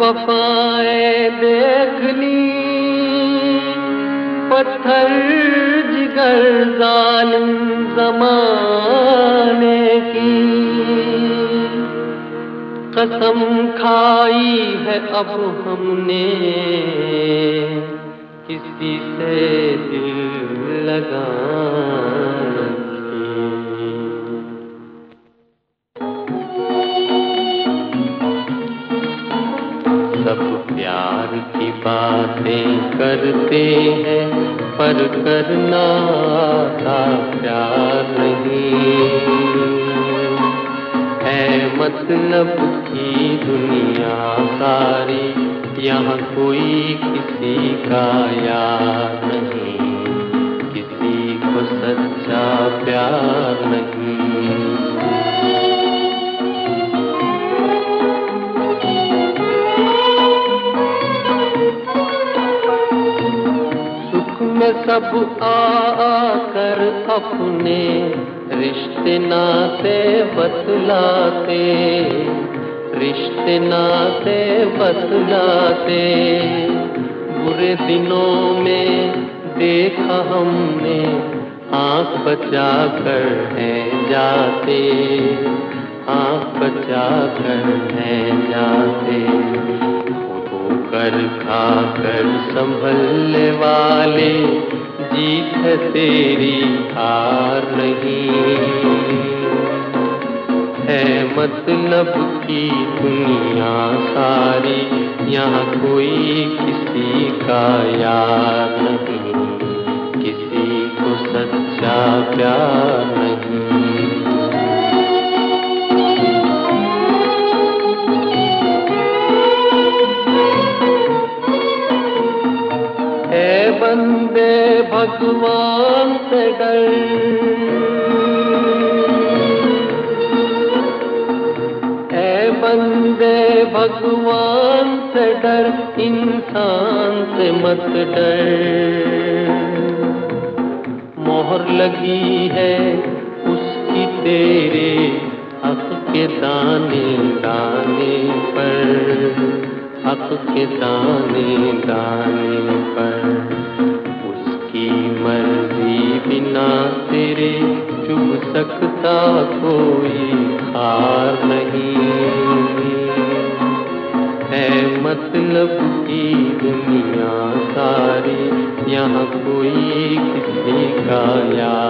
वफाए देख ली पत्थर जिगर जालिम जमाने की। कसम खाई है अब हमने, किसी से दिल लगा सब प्यार की बातें करते हैं, पर करना था प्यार नहीं। है मतलब की दुनिया सारी, यहाँ कोई किसी का यार नहीं। किसी को सच्चा प्यार नहीं। सब आकर अपने रिश्ते नाते बतलाते, रिश्ते नाते बतलाते। बुरे दिनों में देखा हमने, आँख बचा कर है जाते, आँख बचा कर है जाते। कर खा कर संभलने वाले जीत तेरी हार नहीं। है मतलब की दुनिया सारी, यहाँ कोई किसी का यार नहीं। किसी को सच्चा प्यार नहीं। बंदे भगवान से डर है बंदे भगवान से डर इंसान से मत डर। मोहर लगी है उसकी तेरे हक के दाने दाने पर। हक के दाने दाने पर। उसकी भी बिना तेरे चुभ सकता कोई हार नहीं। है मतलब की दुनिया सारी, यहाँ कोई किसी का यार